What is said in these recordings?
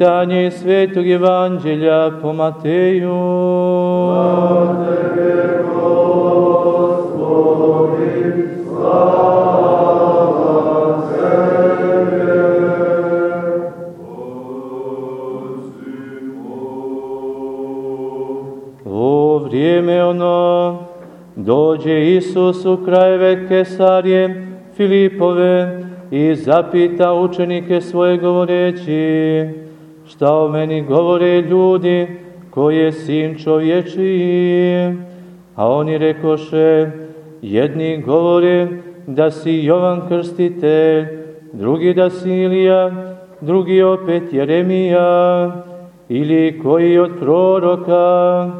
Čitanje iz Svetog Evanđelja po Mateju. Slava slava vrijeme ono, dođe Isus u krajeve Kesarije, Filipove, i zapita učenike svoje govoreći, šta o meni govore ljudi, ko je sin čovječiji? A oni rekoše, jedni govore da si Jovan Krstitelj, drugi da si Ilija, drugi opet Jeremija, ili koji od proroka.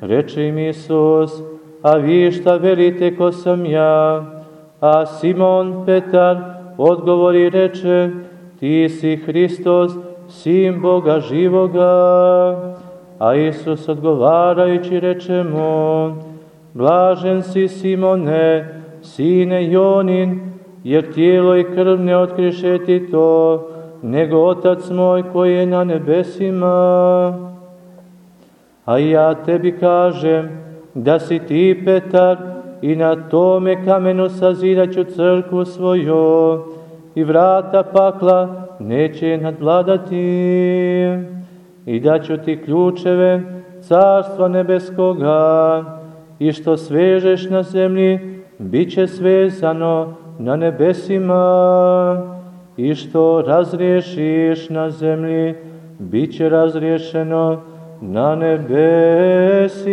Reče im Isus, a vi šta verite ko sam ja? A Simon Petar, odgovori reče, ti si Hristos, sin Boga živoga. A Isus odgovarajući reče mu, blažen si Simone, sine Jonin, jer tijelo i krv ne otkriše ti to, nego Otac moj koji je na nebesima. A ja tebi kažem da si ti Petar, i na tome kamenu sazidaću crkvu svoju i vrata pakla neće nadvladati i daću ti ključeve carstva nebeskoga i što svežeš na zemlji bit će svezano na nebesima i što razriješiš na zemlji bit će razriješeno na nebesima.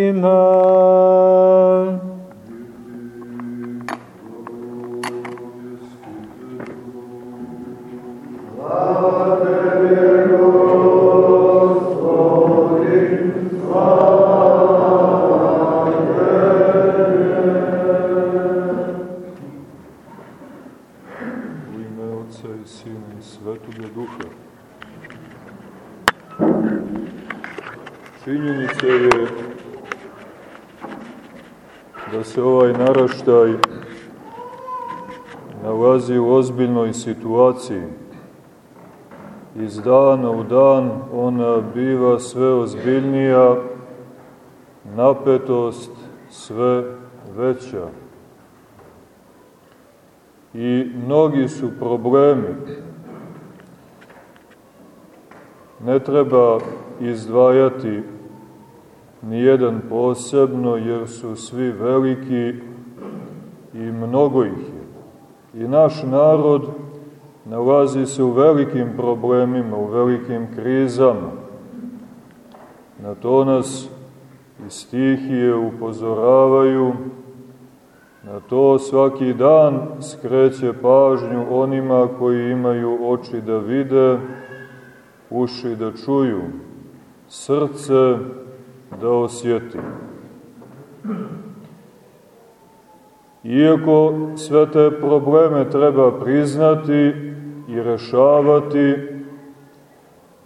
Ozbiljnoj situaciji. Iz dana u dan ona biva sve ozbiljnija, napetost sve veća. I mnogi su problemi. Ne treba izdvajati nijedan posebno, jer su svi veliki i mnogo ih. I naš narod nalazi se u velikim problemima, u velikim krizama. Na to nas i stihije upozoravaju, na to svaki dan skreće pažnju onima koji imaju oči da vide, uši da čuju, srce da osjeti. Iako sve te probleme treba priznati i rešavati,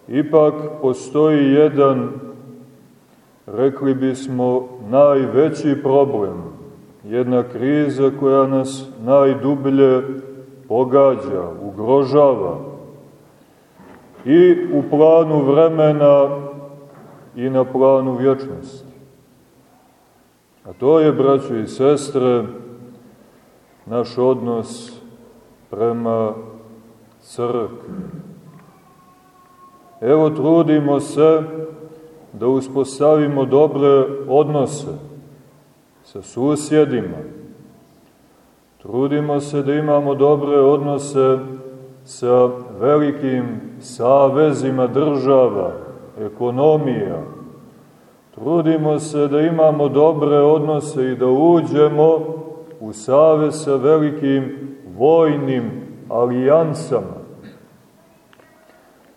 ipak postoji jedan, rekli bismo, najveći problem, jedna kriza koja nas najdublje pogađa, ugrožava i u planu vremena i na planu vječnosti. A to je, braćo i sestre, naš odnos prema crkvi. Evo trudimo se da uspostavimo dobre odnose sa susjedima. Trudimo se da imamo dobre odnose sa velikim savezima država, ekonomija. Trudimo se da imamo dobre odnose i da uđemo u save sa velikim vojnim alijansama,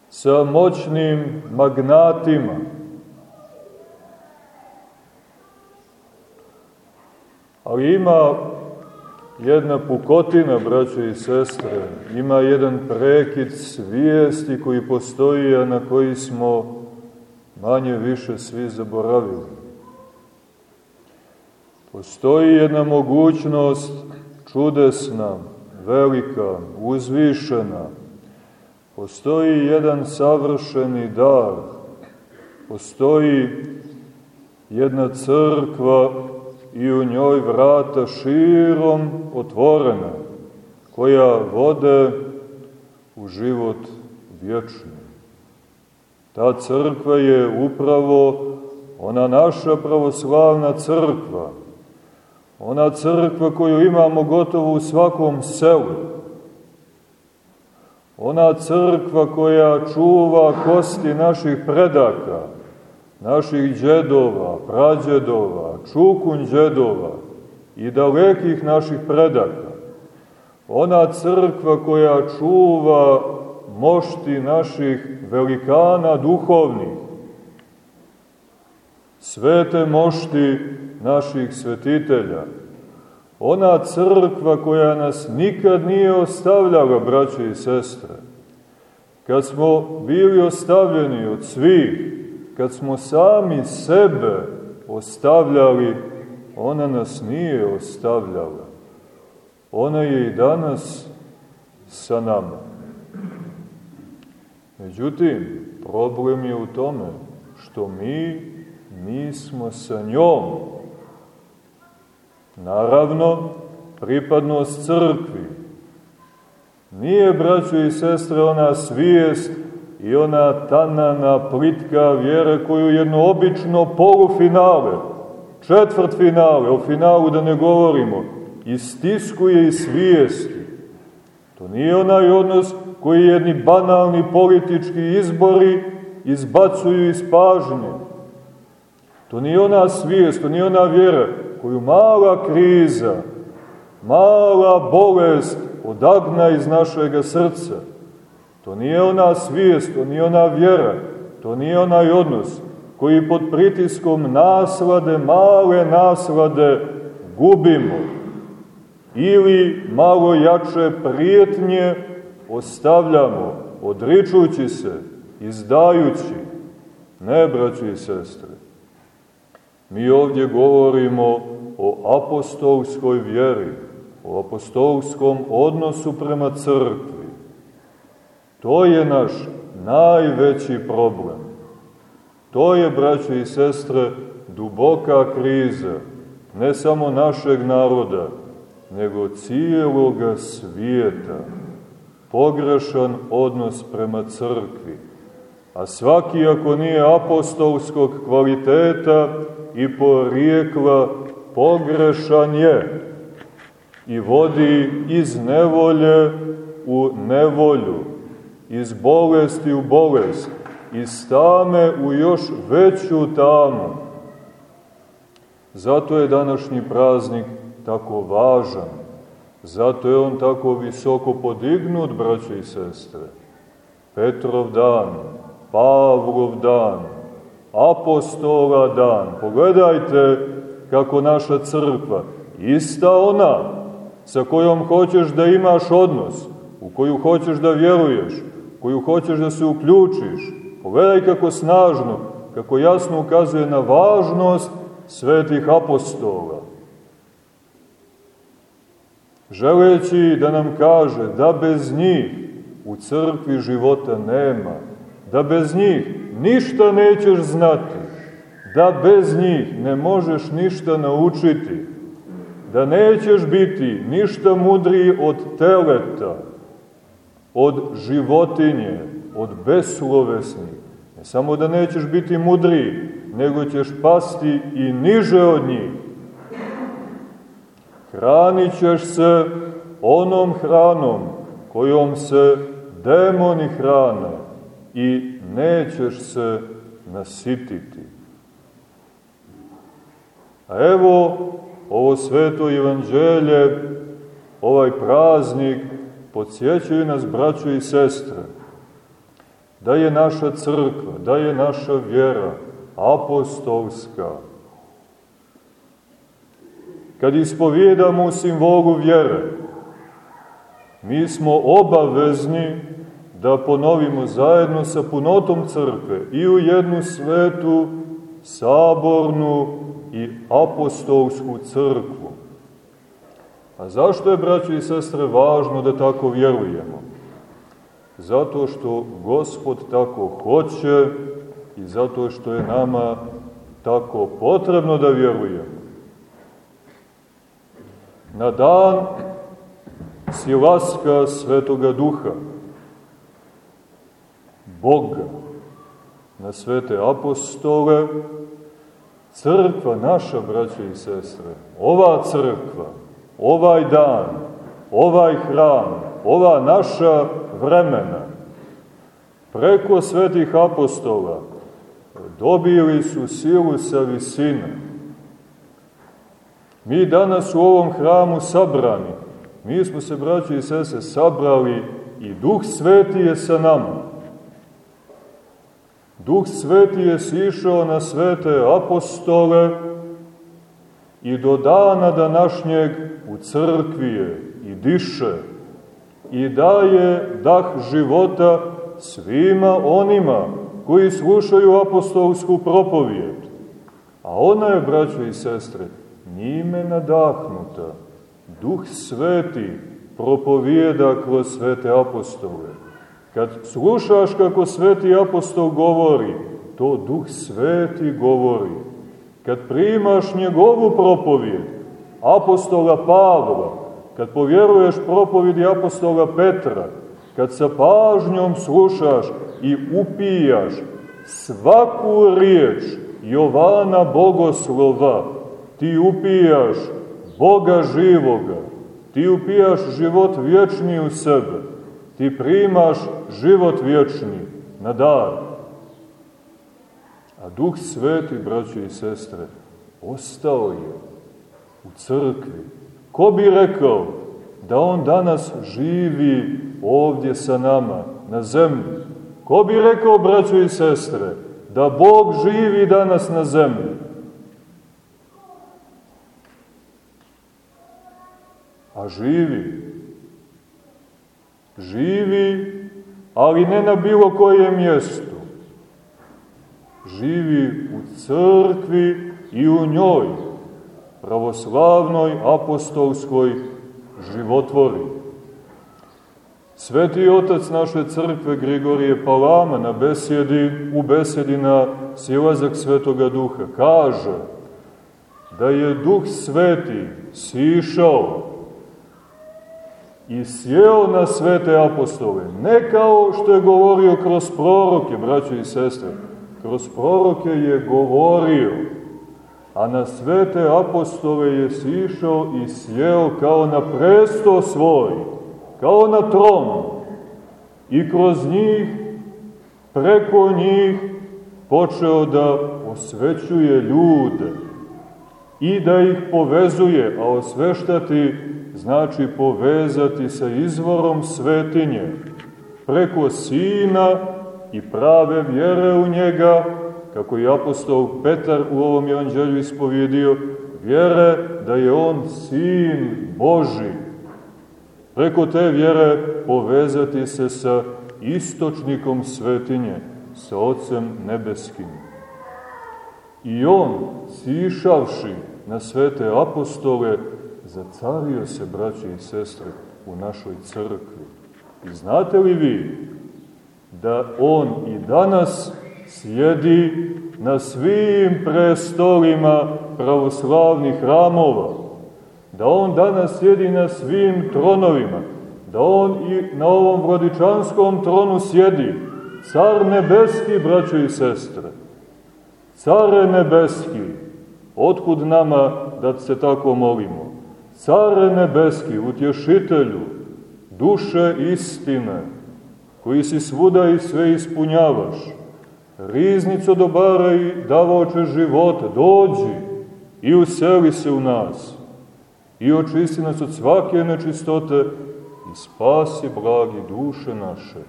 sa moćnim magnatima, ali ima jedna pukotina, braćo i sestre, ima jedan prekid svijesti koji postoji, a na koji smo manje više svi zaboravili. Postoji jedna mogućnost čudesna, velika, uzvišena. Postoji jedan savršeni dar, postoji jedna crkva i u njoj vrata širom otvorena, koja vode u život vječni. Ta crkva je upravo ona naša pravoslavna crkva, ona crkva koju imamo gotovo u svakom selu, ona crkva koja čuva kosti naših predaka, naših džedova, prađedova, čukun džedova i dalekih naših predaka, ona crkva koja čuva mošti naših velikana duhovnih, svete mošti naših svetitelja, ona crkva koja nas nikad nije ostavljala, braće i sestre, kad smo bili ostavljeni od svih, kad smo sami sebe ostavljali, ona nas nije ostavljala. Ona je i danas sa nama. Međutim, problem je u tome što mi nismo sa njom. Naravno, pripadnost crkvi nije, braćo i sestre, ona svijest i ona tanana, plitka vjera koju jedno obično polufinale, četvrt finale, o finalu da ne govorimo, istiskuje i svijesti. To nije onaj odnos koji jedni banalni politički izbori izbacuju iz pažnje. To nije ona svijest, to nije ona vjera koju mala kriza, mala bolest odagna iz našeg srca. To nije ona svijest, to nije ona vjera, to nije onaj odnos koji pod pritiskom naslade, male naslade gubimo ili malo jače prijetnje ostavljamo, odričući se, izdajući. Ne, braći i sestre, mi ovdje govorimo o apostolskoj vjeri, o apostolskom odnosu prema crkvi. To je naš najveći problem. To je, braće i sestre, duboka kriza, ne samo našeg naroda, nego cijeloga svijeta. Pogrešan odnos prema crkvi. A svaki, ako nije apostolskog kvaliteta i porijekla, pogrešan je i vodi iz nevolje u nevolju, iz bolesti u bolest, iz tame u još veću tamu. Zato je današnji praznik tako važan, zato je on tako visoko podignut, braće i sestre. Petrov dan, Pavlov dan, apostola dan. Pogledajte kako naša crkva, ista ona, sa kojom hoćeš da imaš odnos, u koju hoćeš da vjeruješ, koju hoćeš da se uključiš. Pogledaj kako snažno, kako jasno ukazuje na važnost svetih apostola. Želeći da nam kaže da bez njih u crkvi života nema, da bez njih ništa nećeš znati, da bez njih ne možeš ništa naučiti, da nećeš biti ništa mudriji od teleta, od životinje, od beslovesnih. Ne samo da nećeš biti mudriji, nego ćeš pasti i niže od njih. Hranit ćeš se onom hranom kojom se demoni hrane i nećeš se nasititi. A evo ovo sveto evanđelje, ovaj praznik, podsjećaju nas, braćo i sestre, da je naša crkva, da je naša vjera apostolska. Kad ispovjedamo u simbolu vjere, mi smo obavezni da ponovimo zajedno sa punotom crkve i u jednu svetu, sabornu i apostolsku crkvu. A zašto je, braći i sestre, važno da tako vjerujemo? zato što Gospod tako hoće i zato što je nama tako potrebno da vjerujemo. Na dan silaska Svetoga Duha, Boga, na svete apostole, crkva naša, braće i sestre, ova crkva, ovaj dan, ovaj hram, ova naša vremena, preko svetih apostola, dobili su silu sa visine. Mi danas u ovom hramu sabrani, mi smo se, braći i sese, sabrali i Duh Sveti je sa nama. Duh Sveti je sišao na svete apostole i do dana današnjeg u crkvi je i diše i daje dah života svima onima koji slušaju apostolsku propovijed. A ona je, braćo i sestre, njime nadahnuta. Duh Sveti propovijeda kroz svete apostole. Kad slušaš kako sveti apostol govori, to Duh Sveti govori. Kad primaš njegovu propovijed, apostola Pavla, kad povjeruješ propovidi apostola Petra, kad sa pažnjom slušaš i upijaš svaku riječ Jovana Bogoslova, ti upijaš Boga živoga, ti upijaš život vječni u sebe, ti primaš život vječni na dar. A Duh Sveti, braće i sestre, ostao je u crkvi. Ko bi rekao da on danas živi ovdje sa nama, na zemlji? Ko bi rekao, braćo i sestre, da Bog živi danas na zemlji? A živi živi, ali ne na bilo koje mjestu. Živi u crkvi i u njoj, pravoslavnoj apostolskoj životvori. Sveti otac naše crkve Grigorije Palama na besedi, u besedi na silazak Svetoga Duha kaže da je Duh Sveti sišao i sjeo na svete apostole. Ne kao što je govorio kroz proroke, braćo i sestre. Kroz proroke je govorio, a na svete apostole je sišao i sjeo kao na presto svoj, kao na tron. I kroz njih, preko njih, počeo da osvećuje ljude i da ih povezuje, a osveštati znači povezati sa izvorom svetinje, preko Sina i prave vjere u njega, kako je apostol Petar u ovom evanđelju ispovjedio, vjere da je on Sin Boži. Preko te vjere povezati se sa istočnikom svetinje, sa Otcem Nebeskim. I on, sišavši na svete apostole, zacario se, braće i sestre, u našoj crkvi. I znate li vi da on i danas sjedi na svim prestolima pravoslavnih hramova, da on danas sjedi na svim tronovima, da on i na ovom vrodičanskom tronu sjedi, car nebeski, braćo i sestre, care nebeski, otkud nama da se tako molimo? Care nebeski, utješitelju, duše istine, koji si svuda i sve ispunjavaš, riznico dobara i davoče života, dođi i useli se u nas i očisti nas od svake nečistote i spasi blagi duše naše.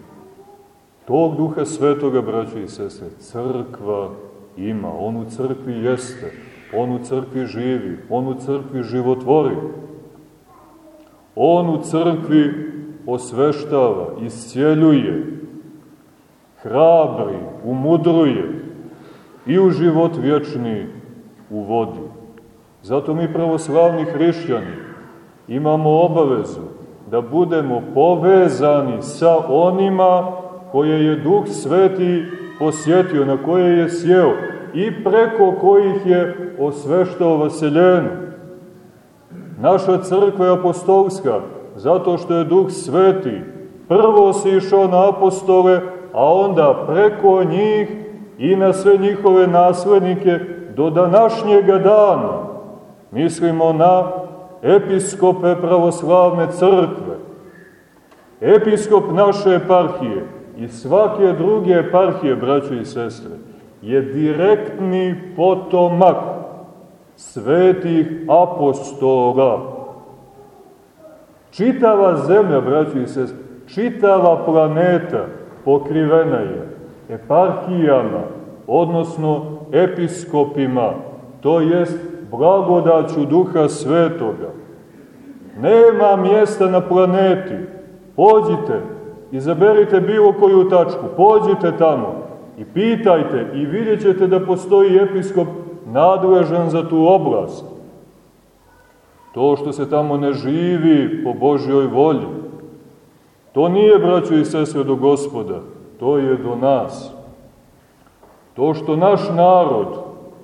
Tog duha svetoga, braće i sestre, crkva ima, on u crkvi jeste, on u crkvi živi, on u crkvi životvori. On u crkvi osveštava, iscijeljuje, hrabri, umudruje i u život vječni uvodi. Zato mi pravoslavni hrišćani imamo obavezu da budemo povezani sa onima koje je Duh Sveti posjetio, na koje je sjeo i preko kojih je osveštao vaseljenu. Naša crkva je apostolska, zato što je Duh Sveti prvo se išao na apostole, a onda preko njih i na sve njihove naslednike do današnjega dana. Mislimo na episkope pravoslavne crkve. Episkop naše eparhije i svake druge eparhije, braćo i sestre, je direktni potomak svetih apostola. Čitava zemlja, braćo i sestre, čitava planeta pokrivena je eparhijama, odnosno episkopima, to jest blagodaću Duha Svetoga. Nema mjesta na planeti. Pođite, izaberite bilo koju tačku, pođite tamo i pitajte i vidjet da postoji episkop nadležan za tu oblast. To što se tamo ne živi po Božjoj volji, to nije, braćo i sestre, do gospoda, to je do nas. To što naš narod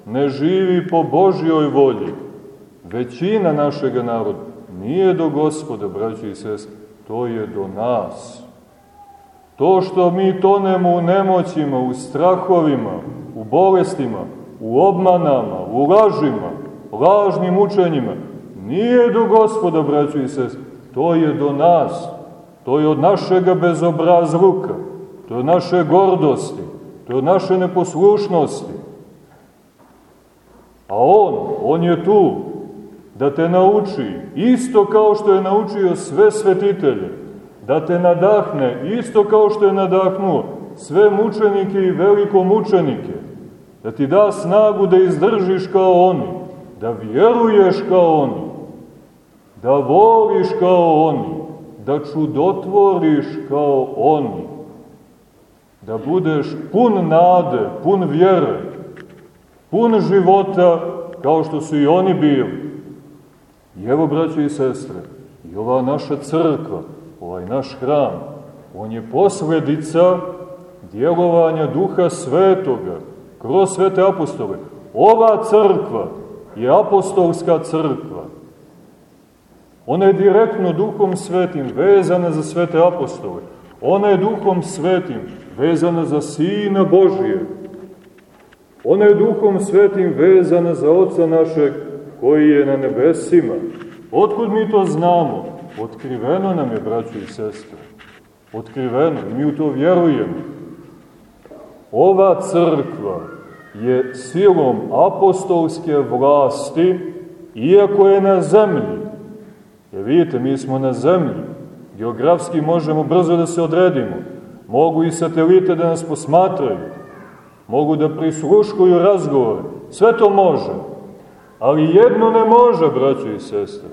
ne živi po Božjoj volji, većina našega naroda, nije do gospoda, braćo i sestre, to je do nas. To što mi tonemo u nemoćima, u strahovima, u bolestima, u obmanama, u lažima, lažnim učenjima, nije do gospoda, braćo i sestre, to je do nas. To je od našega bezobrazluka, to je od naše gordosti, to je od naše neposlušnosti. A On, On je tu da te nauči, isto kao što je naučio sve svetitelje, da te nadahne, isto kao što je nadahnuo sve mučenike i veliko mučenike, da ti da snagu da izdržiš kao oni, da vjeruješ kao oni, da voliš kao oni, da čudotvoriš kao oni, da budeš pun nade, pun vjere, pun života kao što su i oni bili. I evo, braćo i sestre, i ova naša crkva, ovaj naš hram, on je posledica djelovanja Duha Svetoga, kroz svete apostole. Ova crkva je apostolska crkva. Ona je direktno Duhom Svetim vezana za svete apostole. Ona je Duhom Svetim vezana za Sina Božije. Ona je Duhom Svetim vezana za Otca našeg koji je na nebesima. Otkud mi to znamo? Otkriveno nam je, braćo i sestre. Otkriveno. Mi u to vjerujemo. Ova crkva je silom apostolske vlasti, iako je na zemlji, jer vidite, mi smo na zemlji, geografski možemo brzo da se odredimo, mogu i satelite da nas posmatraju, mogu da prisluškuju razgovore, sve to može, ali jedno ne može, braćo i sestre,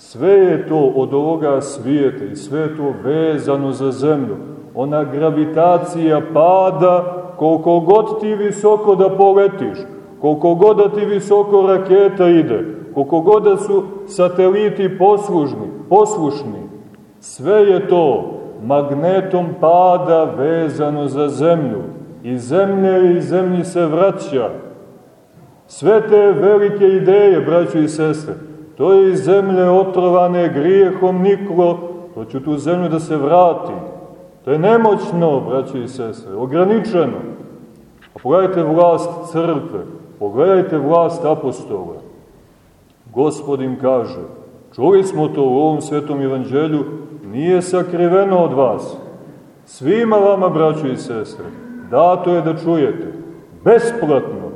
sve je to od ovoga svijeta i sve je to vezano za zemlju, ona gravitacija pada koliko god ti visoko da poletiš, koliko god da ti visoko raketa ide, koliko god da su sateliti poslužni, poslušni, sve je to magnetom pada vezano za zemlju. I zemlje i zemlji se vraća. Sve te velike ideje, braćo i sestre, to je iz zemlje otrovane grijehom niklo, to će tu zemlju da se vrati. To je nemoćno, braćo i sestre, ograničeno. A pogledajte vlast crkve, pogledajte vlast apostola. Gospod im kaže, čuli smo to u ovom svetom evanđelju, nije sakriveno od vas. Svima vama, braćo i sestre, dato je da čujete, besplatno,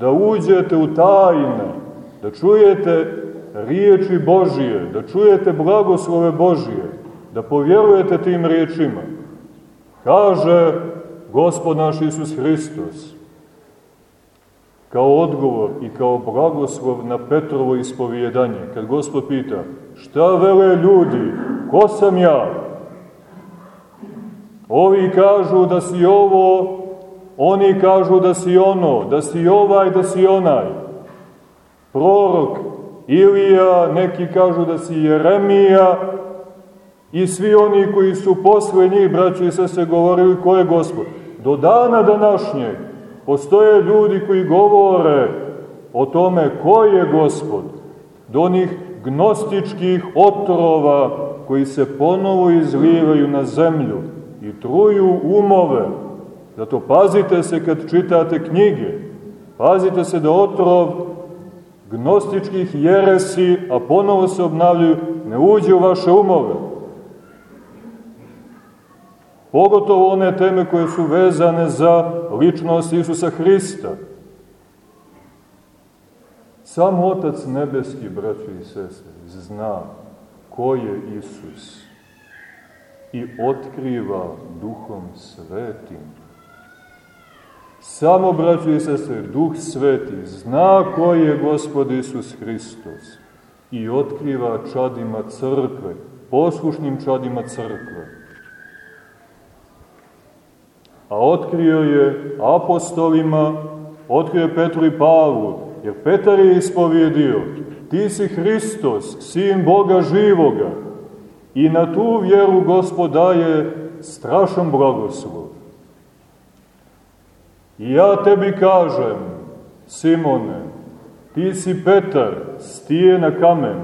da uđete u tajne, da čujete riječi Božije, da čujete blagoslove Božije, da povjerujete tim riječima. Kaže Gospod naš Isus Hristos, kao odgovor i kao blagoslov na Petrovo ispovjedanje, kad Gospod pita, šta vele ljudi, ko sam ja? Ovi kažu da si ovo, oni kažu da si ono, da si ovaj, da si onaj. Prorok Ilija, neki kažu da si Jeremija, I svi oni koji su posle njih, braći i se govorili ko je gospod. Do dana današnjeg postoje ljudi koji govore o tome ko je gospod. Do onih gnostičkih otrova koji se ponovo izlivaju na zemlju i truju umove. Zato pazite se kad čitate knjige. Pazite se da otrov gnostičkih jeresi, a ponovo se obnavljaju, ne uđe u vaše umove. Pogotovo one teme koje su vezane za ličnost Isusa Hrista. Sam Otac Nebeski, braći i sestre, zna ko je Isus i otkriva Duhom Svetim. Samo, braći i sestre, Duh Sveti zna ko je Gospod Isus Hristos i otkriva čadima crkve, poslušnim čadima crkve. A otkrio je apostolima, otkrio je Petru i Pavlu, jer Petar je ispovjedio, ti si Hristos, sin Boga živoga, i na tu vjeru gospoda je strašan blagoslov. I ja tebi kažem, Simone, ti si Petar, stije na kamen,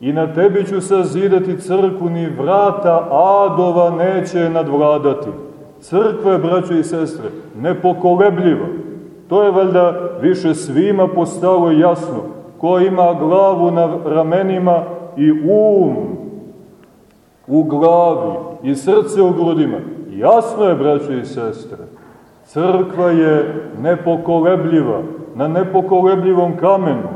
i na tebi ću sazidati crkvu, ni vrata adova neće nadvladati. Crkva je, braćo i sestre, nepokolebljiva. To je valjda više svima postalo jasno. Ko ima glavu na ramenima i um u glavi i srce u grudima. Jasno je, braćo i sestre, crkva je nepokolebljiva, na nepokolebljivom kamenu.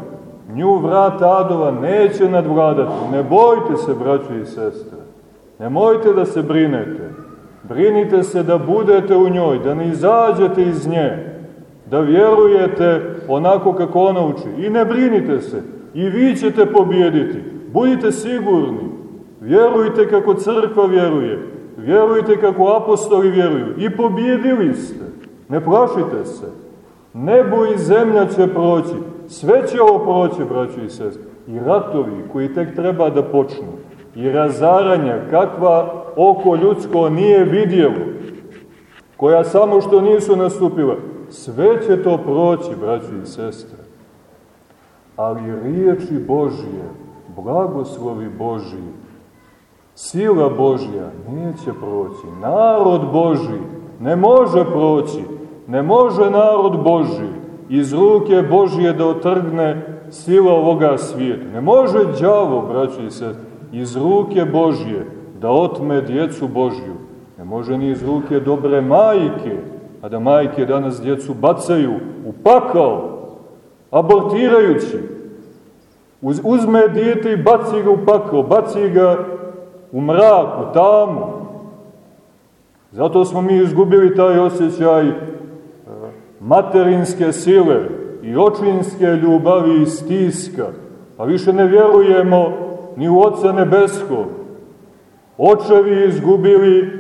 Nju vrat Adova neće nadvladati. Ne bojte se, braćo i sestre. Nemojte da se brinete. Brinite se da budete u njoj, da ne izađete iz nje, da vjerujete onako kako ona uči. I ne brinite se, i vi ćete pobjediti. Budite sigurni, vjerujte kako crkva vjeruje, vjerujte kako apostoli vjeruju i pobjedili ste. Ne plašite se. Nebo i zemlja će proći, sve će ovo proći, braći i sest. I ratovi koji tek treba da počnu, i razaranja kakva oko ljudsko nije vidjelo, koja samo što nisu nastupila, sve će to proći, braći i sestre. Ali riječi Božije, blagoslovi Božiji, sila Božja neće proći. Narod Božji ne može proći. Ne može narod Božji iz ruke Božije da otrgne sila ovoga svijeta. Ne može đavo, braći i sestre, iz ruke Božje da otme djecu Božju. Ne može ni iz ruke dobre majke, a da majke danas djecu bacaju u pakao, abortirajući. Uz, uzme dijete i baci ga u pakao, baci ga u mrak, u tamu. Zato smo mi izgubili taj osjećaj materinske sile i očinske ljubavi i stiska, a više ne vjerujemo ni u Otca Nebeskog. Očevi izgubili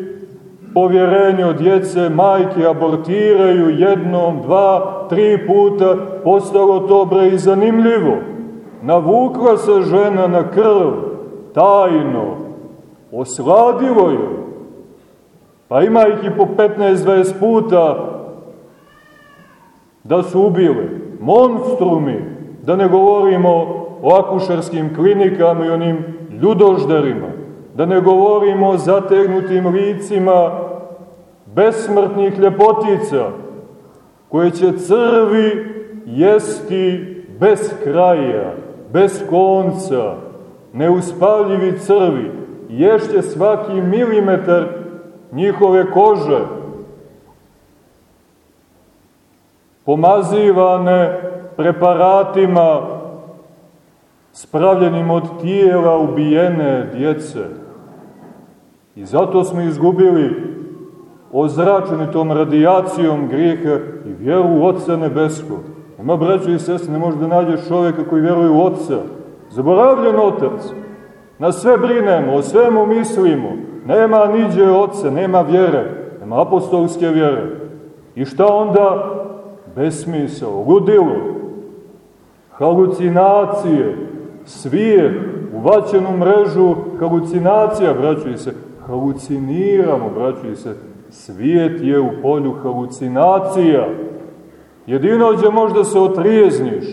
povjerenje od djece, majke abortiraju jednom, dva, tri puta, postalo to bre i zanimljivo. Navukla se žena na krv, tajno, osladilo je. Pa ima ih i po 15-20 puta da su ubile. Monstrumi, da ne govorimo o akušarskim klinikama i onim ljudožderima, da ne govorimo o zategnutim licima besmrtnih ljepotica, koje će crvi jesti bez kraja, bez konca, neuspaljivi crvi, ješće svaki milimetar njihove kože, pomazivane preparatima spravljenim od tijela ubijene djece. I zato smo izgubili ozračeni tom radijacijom grijeha i vjeru u Otca Nebeskog. Ima braćo i sestri, ne može da nađeš čovjeka koji vjeruje u Otca. Zaboravljen Otac. Na sve brinemo, o svemu mislimo. Nema niđe Otca, nema vjere, nema apostolske vjere. I šta onda? Besmisao, ludilo, halucinacije, svijet, uvaćenu mrežu halucinacija, braćo se, haluciniramo, braćo se, svijet je u polju halucinacija. Jedino gdje možda se otrijezniš,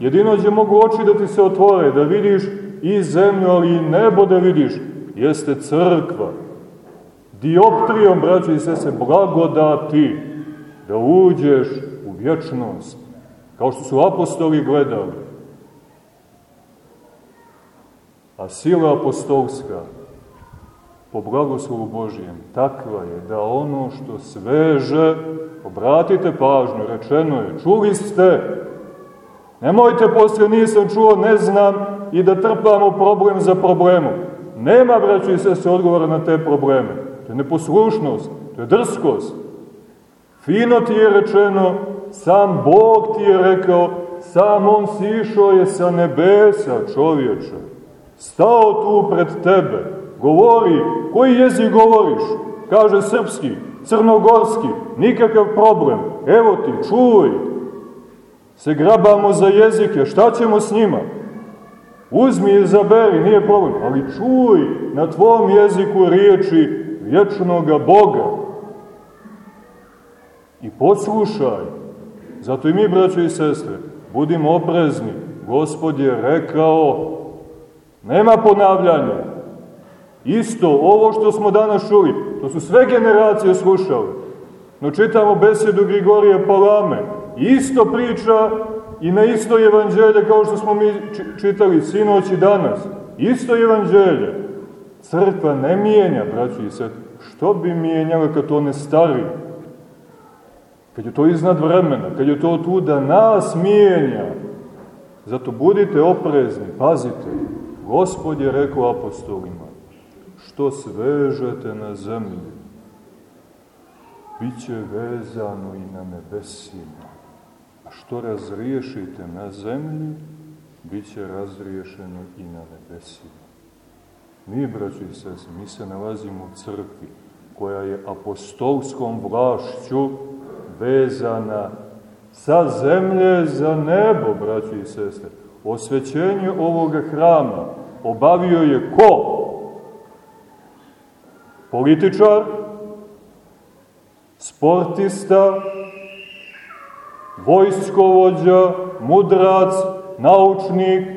jedino gdje mogu oči da ti se otvore, da vidiš i zemlju, ali i nebo da vidiš, jeste crkva. Dioptrijom, braćo i sese, blagodati da uđeš u vječnost, kao što su apostoli gledali. A sila apostolska, po blagoslovu Božijem, takva je da ono što sveže, obratite pažnju, rečeno je, čuli ste, nemojte poslije nisam čuo, ne znam, i da trpamo problem za problemom. Nema, braćo i se odgovora na te probleme. To je neposlušnost, to je drskost. Fino ti je rečeno, sam Bog ti je rekao, sam On sišao je sa nebesa, čovječe. Stao tu pred tebe, govori, koji jezik govoriš? Kaže srpski, crnogorski, nikakav problem. Evo ti, čuj. Se grabamo za jezike, šta ćemo s njima? Uzmi i zaberi, nije problem, ali čuj na tvom jeziku riječi vječnoga Boga. I poslušaj. Zato i mi, braćo i sestre, budimo oprezni. Gospod je rekao, nema ponavljanja. Isto, ovo što smo danas čuli, to su sve generacije slušali. No čitamo besedu Grigorija Palame. Isto priča i na isto evanđelje kao što smo mi čitali sinoć i danas. Isto evanđelje. Crkva ne mijenja, braći i sest. Što bi mijenjala kad to ne stari? Kad je to iznad vremena, kad je to tu da nas mijenja. Zato budite oprezni, pazite. Gospod je rekao apostolima, što svežete na zemlji, bit će vezano i na nebesima što razriješite na zemlji, bit će razriješeno i na nebesima. Mi, braći i sese, mi se nalazimo u crkvi koja je apostolskom vlašću vezana sa zemlje za nebo, braći i sestre. Osvećenje ovoga hrama obavio je ko? Političar, sportista, vojskovođa, mudrac, naučnik,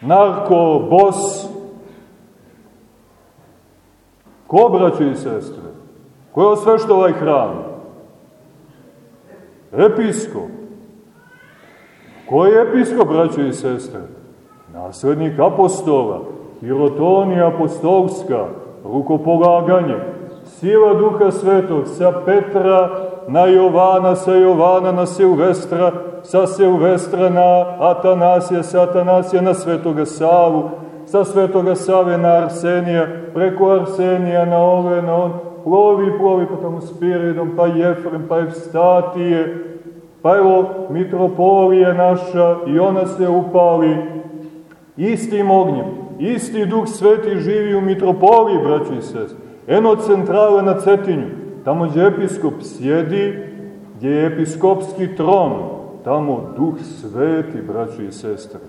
narkobos. Ko, braće i sestre? Ko je osvešto ovaj hram? Episkop. Ko je episkop, braće i sestre? Naslednik apostola, hirotonija apostolska, rukopolaganje, sila duha svetog sa Petra na Jovana, sa Jovana na Silvestra, sa Silvestra na Atanasija, sa Atanasija na Svetoga Savu, sa Svetoga Save na Arsenija, preko Arsenija na ove, na on, plovi, plovi, pa tamo Spiridom, pa Jefrem, pa Evstatije, pa evo Mitropolija naša i ona se upali istim ognjem, isti Duh Sveti živi u Mitropoliji, braći i sest, eno centrale na Cetinju, tamo gdje episkop sjedi, gdje je episkopski tron, tamo duh sveti, braćo i sestre,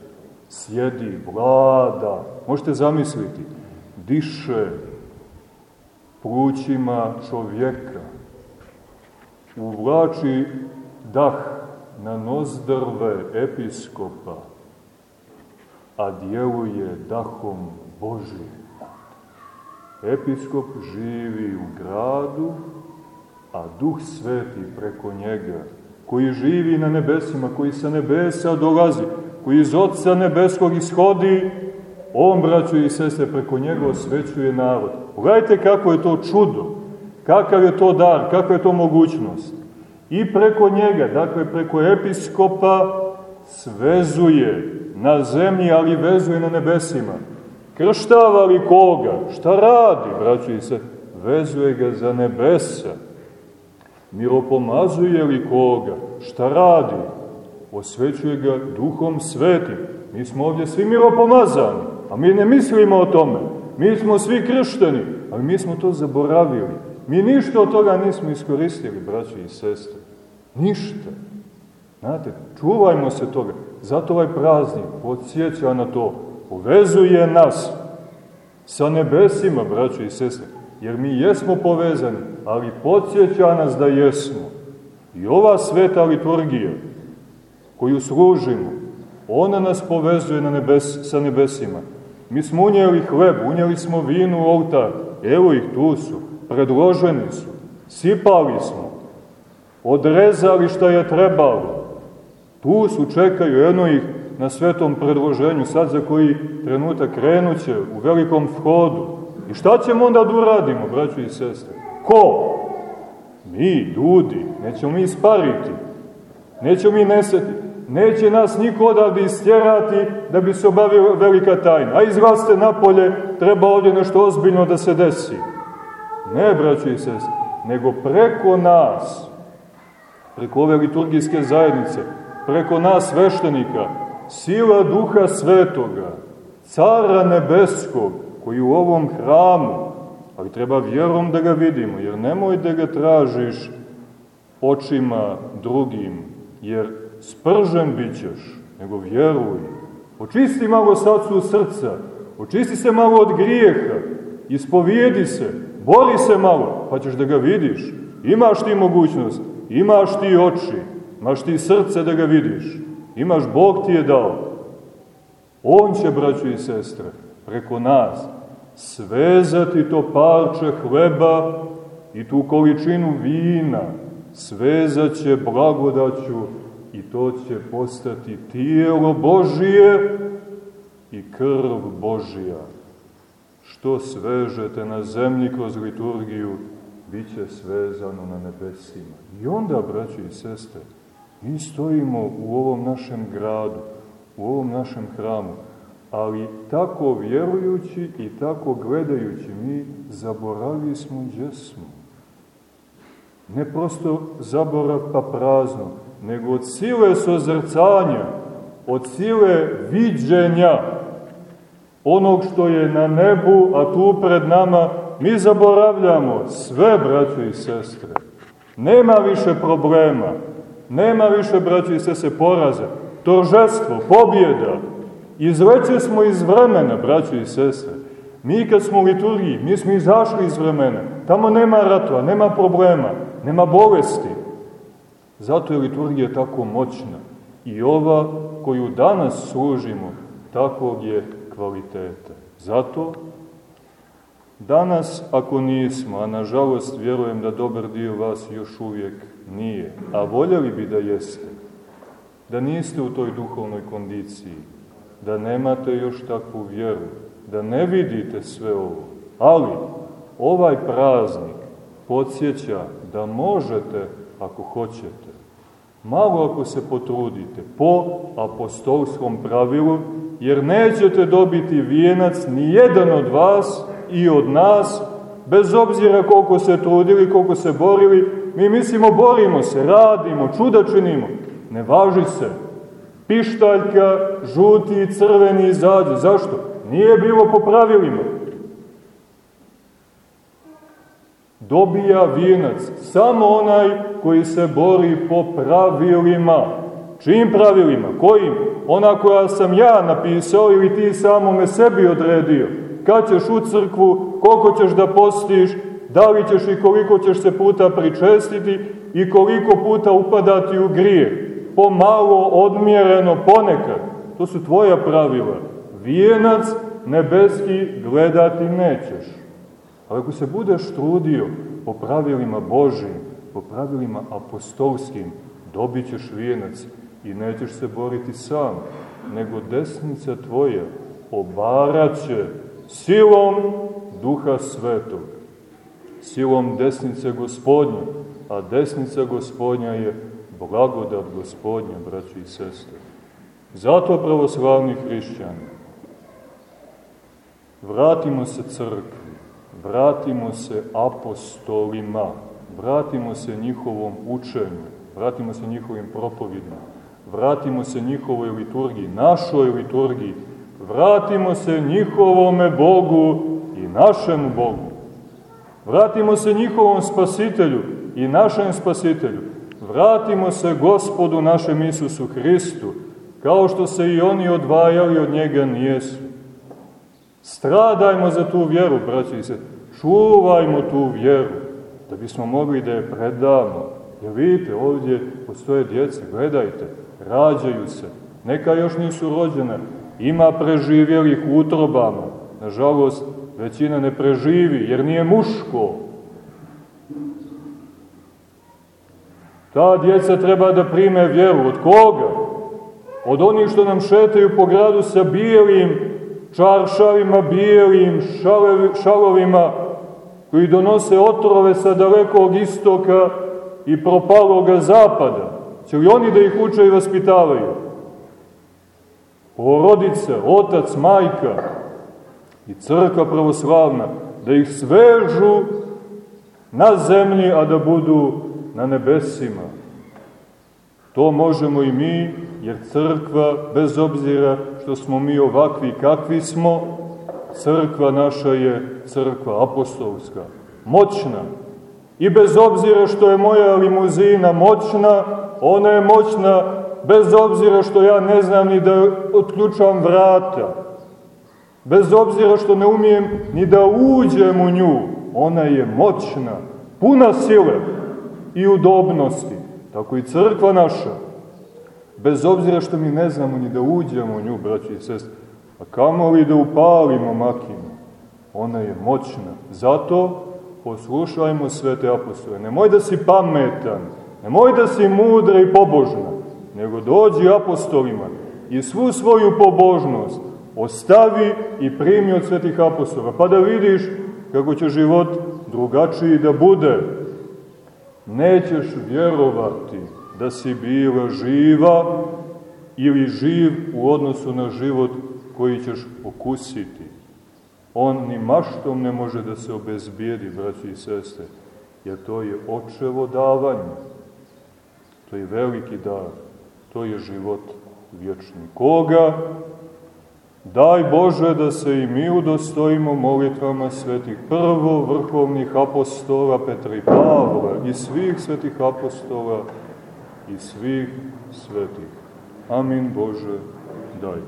sjedi, vlada, možete zamisliti, diše plućima čovjeka, uvlači dah na nozdrve episkopa, a djeluje dahom Božim. Episkop živi u gradu, a Duh Sveti preko njega, koji živi na nebesima, koji sa nebesa dolazi, koji iz Otca nebeskog ishodi, on, braćo i sestre, preko njega osvećuje narod. Pogledajte kako je to čudo, kakav je to dar, kakva je to mogućnost. I preko njega, dakle preko episkopa, svezuje na zemlji, ali vezuje na nebesima. Krštava li koga? Šta radi, braćo i se? Vezuje ga za nebesa miropomazuje li koga, šta radi, osvećuje ga duhom svetim. Mi smo ovdje svi miropomazani, a mi ne mislimo o tome. Mi smo svi kršteni, ali mi smo to zaboravili. Mi ništa od toga nismo iskoristili, braći i sestre. Ništa. Znate, čuvajmo se toga. Zato ovaj praznik podsjeća na to, povezuje nas sa nebesima, braćo i sestre, jer mi jesmo povezani, ali podsjeća nas da jesmo. I ova sveta liturgija koju služimo, ona nas povezuje na nebes, sa nebesima. Mi smo unijeli hleb, unijeli smo vinu u oltar, evo ih tu su, predloženi su, sipali smo, odrezali što je trebalo. Tu su, čekaju, eno ih na svetom predloženju, sad za koji trenutak krenuće u velikom vhodu. I šta ćemo onda da uradimo, braćo i sestre? Ko? Mi, ljudi, nećemo mi ispariti, nećemo mi neseti, neće nas niko odavde istjerati da bi se obavio velika tajna. A izraste napolje, treba ovdje nešto ozbiljno da se desi. Ne, braćo i sestre, nego preko nas, preko ove liturgijske zajednice, preko nas sveštenika, sila duha svetoga, cara nebeskog, koji u ovom hramu, ali treba vjerom da ga vidimo, jer nemoj da ga tražiš očima drugim, jer spržen bit ćeš, nego vjeruj. Očisti malo sacu srca, očisti se malo od grijeha, ispovijedi se, bori se malo, pa ćeš da ga vidiš. Imaš ti mogućnost, imaš ti oči, imaš ti srce da ga vidiš, imaš, Bog ti je dao. On će, braćo i sestre, preko nas svezati to parče hleba i tu količinu vina, svezat će blagodaću i to će postati tijelo Božije i krv Božija. Što svežete na zemlji kroz liturgiju, bit će svezano na nebesima. I onda, braći i sestre, mi stojimo u ovom našem gradu, u ovom našem hramu, ali tako vjerujući i tako gledajući mi zaboravili smo gdje smo. Ne prosto zaborav pa prazno, nego od sile sozrcanja, od sile viđenja onog što je na nebu, a tu pred nama, mi zaboravljamo sve, braćo i sestre. Nema više problema, nema više, braćo i sestre, poraza, toržestvo, pobjeda. Izleće smo iz vremena, braćo i sestre. Mi kad smo u liturgiji, mi smo izašli iz vremena. Tamo nema ratova, nema problema, nema bolesti. Zato je liturgija tako moćna. I ova koju danas služimo, takvog je kvaliteta. Zato danas, ako nismo, a nažalost vjerujem da dobar dio vas još uvijek nije, a voljeli bi da jeste, da niste u toj duhovnoj kondiciji, da nemate još takvu vjeru, da ne vidite sve ovo, ali ovaj praznik podsjeća da možete, ako hoćete, malo ako se potrudite, po apostolskom pravilu, jer nećete dobiti vijenac ni jedan od vas i od nas, bez obzira koliko se trudili, koliko se borili, mi mislimo borimo se, radimo, čuda činimo. Ne važi se. Pištaljka, žuti crveni izađe. Zašto? Nije bilo po pravilima. Dobija vijenac samo onaj koji se bori po pravilima. Čim pravilima? Kojim? Ona koja sam ja napisao ili ti samome sebi odredio. Kad ćeš u crkvu, koliko ćeš da postiš, da li ćeš i koliko ćeš se puta pričestiti i koliko puta upadati u grije. Pomalo, odmjereno, ponekad. To su tvoja pravila. Vijenac nebeski gledati nećeš. Ali ako se budeš trudio po pravilima Božim, po pravilima apostolskim, dobit ćeš vijenac i nećeš se boriti sam, nego desnica tvoja obaraće silom Duha Svetog, silom desnice Gospodnje, a desnica Gospodnja je blagodat Gospodnja, braći i sestre. Zato, pravoslavni hrišćani, vratimo se crkvi, vratimo se apostolima, vratimo se njihovom učenju, vratimo se njihovim propovidima, vratimo se njihovoj liturgiji, našoj liturgiji, vratimo se njihovome Bogu i našemu Bogu. Vratimo se njihovom spasitelju i našem spasitelju. Vratimo se gospodu našem Isusu Hristu, kao što se i oni odvajali od njega nijesu. Stradajmo za tu vjeru, braći se, čuvajmo tu vjeru, da bismo mogli da je predamo. Jer vidite, ovdje postoje djece, gledajte, rađaju se, neka još nisu rođene, ima preživjelih utrobama, nažalost, većina ne preživi, jer nije muško. Ta djeca treba da prime vjeru. Od koga? Od onih što nam šetaju po gradu sa bijelim čaršavima, bijelim šalovima, koji donose otrove sa dalekog istoka i propaloga zapada. Će li oni da ih uče i vaspitavaju? Porodica, otac, majka i crkva pravoslavna, da ih svežu na zemlji, a da budu na nebesima. To možemo i mi, jer crkva, bez obzira što smo mi ovakvi kakvi smo, crkva naša je crkva apostolska, moćna. I bez obzira što je moja limuzina moćna, ona je moćna bez obzira što ja ne znam ni da otključam vrata, bez obzira što ne umijem ni da uđem u nju, ona je moćna, puna sile i udobnosti, tako i crkva naša, bez obzira što mi ne znamo ni da uđemo u nju, braći i sestri, a kamo li da upalimo makinu, ona je moćna. Zato poslušajmo svete apostole. Nemoj da si pametan, nemoj da si mudra i pobožna, nego dođi apostolima i svu svoju pobožnost ostavi i primi od svetih apostola, pa da vidiš kako će život drugačiji da bude. Nećeš vjerovati da si bila živa ili živ u odnosu na život koji ćeš okusiti. On ni maštom ne može da se obezbijedi, braći i sestre, jer to je očevo davanje. To je veliki dar. To je život vječni. Koga? Daj Bože da se i mi udostojimo molitvama svetih prvo vrhovnih apostola Petra i Pavla i svih svetih apostola i svih svetih. Amin Bože, daj.